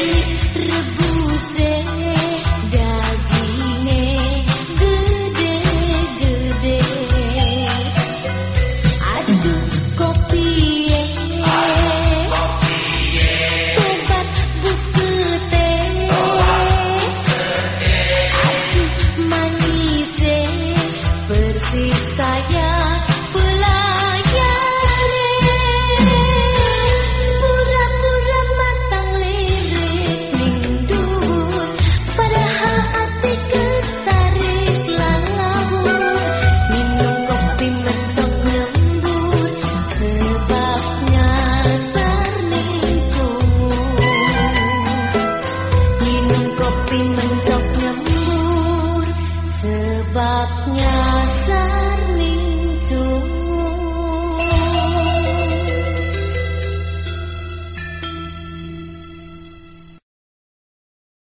Thank you. been